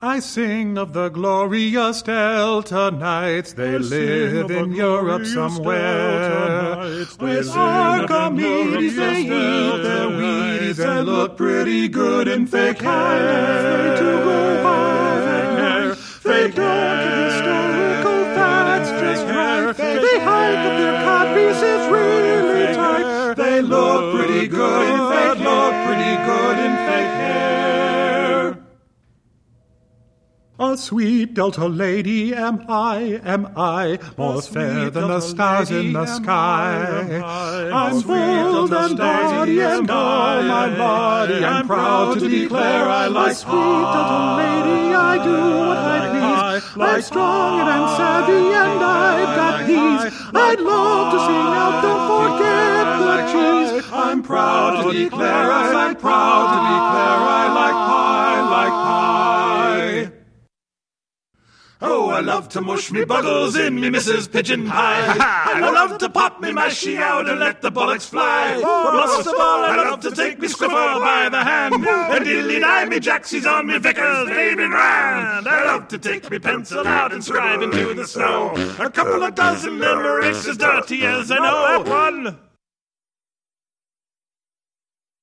I sing of the glorious Delta Knights. They I live in Europe somewhere. With Archimedes they eat their Wheaties and look pretty good in fake hair. to go high. Fake hair. Historical facts just right. They hike up their codpieces really tight. They look pretty good in fake look pretty good in fake hair. A sweet Delta lady am I, am I, more fair than the stars in the sky. I'm bold and body and all my body. I'm proud to declare I like sweet Delta lady. I do what I please. I'm strong and I'm savvy and I've got these. I'd love to sing out, don't forget the cheese. I'm proud to declare I like proud Oh, I love to mush me buggles in me Mrs. Pigeon Pie. I love to pop me mashy out and let the bullocks fly. But most of all, I love to take me squiffle by the hand and dilly die me jacksies on me Vickers baby grand. I love to take me pencil out and scribe into the snow. A couple of dozen limericks as dirty as I know. That one.